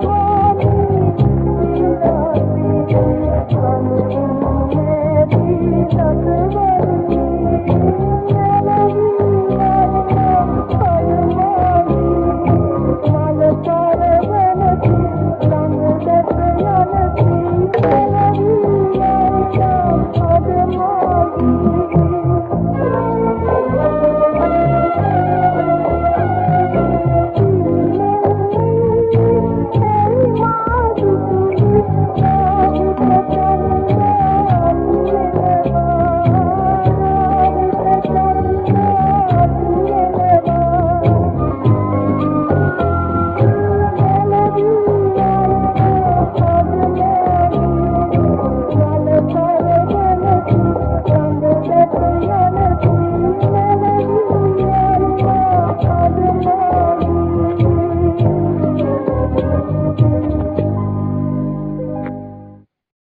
জন্য